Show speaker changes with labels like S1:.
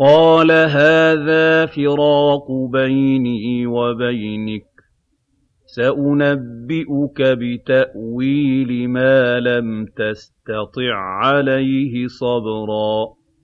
S1: قَالَ هَٰذَا فِرَاقُ بَيْنِي وَبَيْنِكَ ۚ سَأُنَبِّئُكَ بِتَأْوِيلِ مَا لَمْ تَسْتَطِع عَّلَيْهِ صَبْرًا